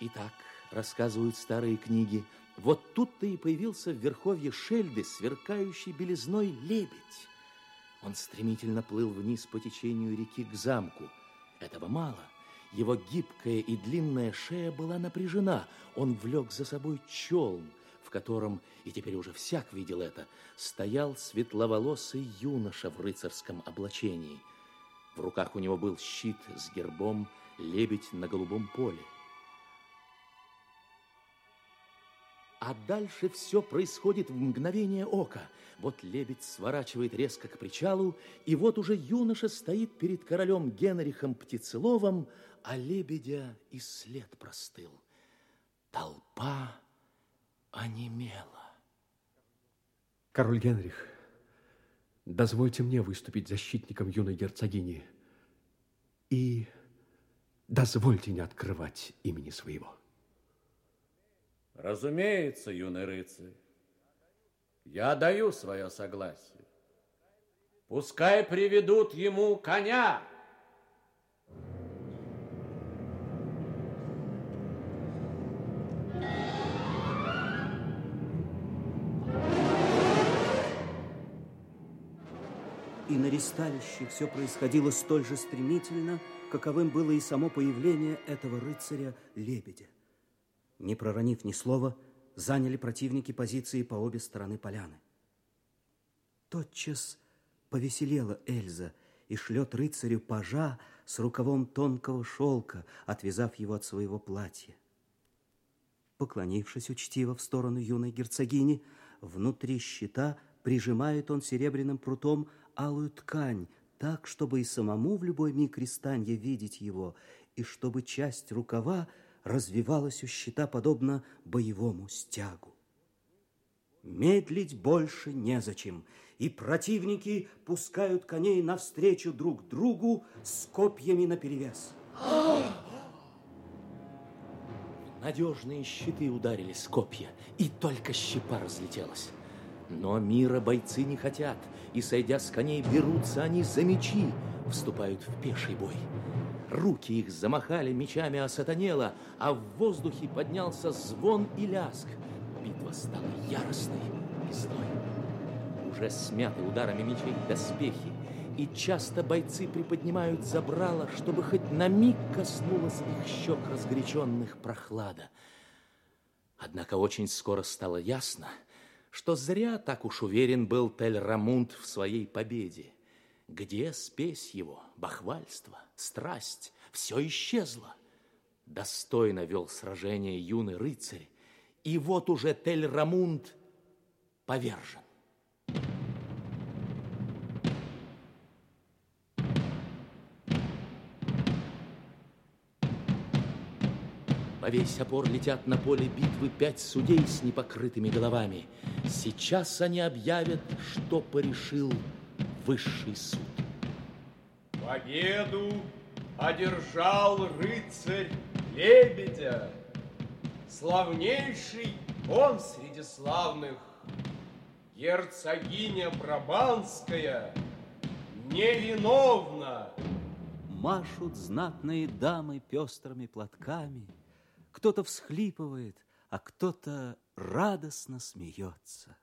Итак, рассказывают старые книги, вот тут-то и появился в верховье Шельды сверкающий белизной лебедь. Он стремительно плыл вниз по течению реки к замку. Этого мало. Его гибкая и длинная шея была напряжена. Он влек за собой челн, в котором, и теперь уже всяк видел это, стоял светловолосый юноша в рыцарском облачении. В руках у него был щит с гербом «Лебедь на голубом поле». А дальше все происходит в мгновение ока. Вот лебедь сворачивает резко к причалу, и вот уже юноша стоит перед королем Генрихом Птицеловым, а лебедя и след простыл. Толпа онемела. Король Генрих, дозвольте мне выступить защитником юной герцогини и дозвольте не открывать имени своего. Разумеется, юный рыцарь. Я даю свое согласие. Пускай приведут ему коня. И на ресталище все происходило столь же стремительно, каковым было и само появление этого рыцаря-лебедя. Не проронив ни слова, заняли противники позиции по обе стороны поляны. Тотчас повеселела Эльза и шлет рыцарю пажа с рукавом тонкого шелка, отвязав его от своего платья. Поклонившись учтиво в сторону юной герцогини, внутри щита прижимает он серебряным прутом алую ткань, так, чтобы и самому в любой миг крестанья видеть его, и чтобы часть рукава развивалась у щита подобно боевому стягу. Медлить больше незачем, и противники пускают коней навстречу друг другу с копьями наперевес. Надежные щиты ударили с копья, и только щепа разлетелась. Но мира бойцы не хотят, и, сойдя с коней, берутся они за мечи, вступают в пеший бой. Руки их замахали мечами осатанело, а в воздухе поднялся звон и ляск. Битва стала яростной и злой. Уже смяты ударами мечей доспехи, и часто бойцы приподнимают забрало, чтобы хоть на миг коснулась их щек разгоряченных прохлада. Однако очень скоро стало ясно, что зря так уж уверен был Тель-Рамунд в своей победе. Где спесь его, бахвальство, страсть? Все исчезло. Достойно вел сражение юный рыцарь, и вот уже Тель-Рамунд повержен. Во весь опор летят на поле битвы пять судей с непокрытыми головами. Сейчас они объявят, что порешил высший суд. Победу одержал рыцарь Лебедя, славнейший он среди славных, герцогиня Брабанская невиновна. Машут знатные дамы пестрыми платками, кто-то всхлипывает, а кто-то радостно смеется.